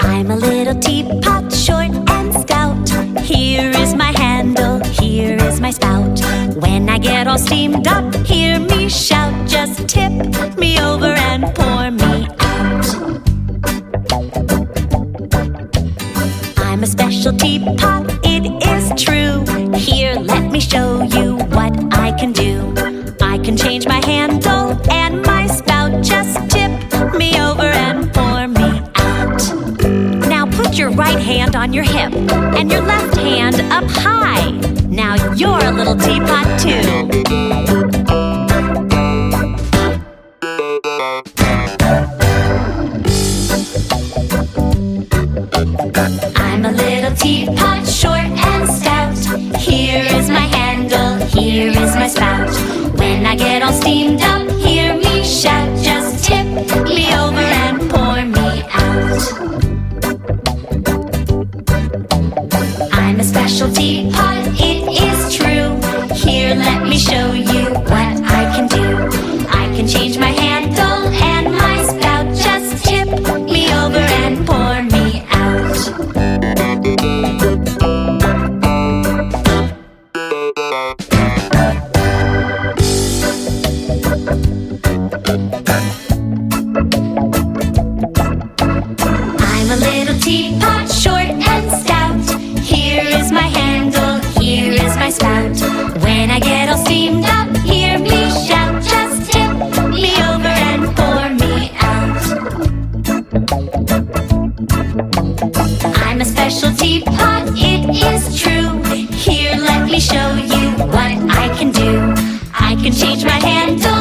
I'm a little teapot, short and stout. Here is my handle, here is my spout. When I get all steamed up, hear me shout. Just tip me over and pour me out. I'm a special teapot, it is true. Here on your hip and your left hand up high. Now you're a little teapot too. I'm a little teapot, short and stout. Here is my handle, here is my spout. When I get all steamed up, hear me shout. Just tip me over and pour me out. I'm a spout. When I get all steamed up, hear me shout. Just tip me over and pour me out. I'm a special teapot, it is true. Here, let me show you what I can do. I can change my handle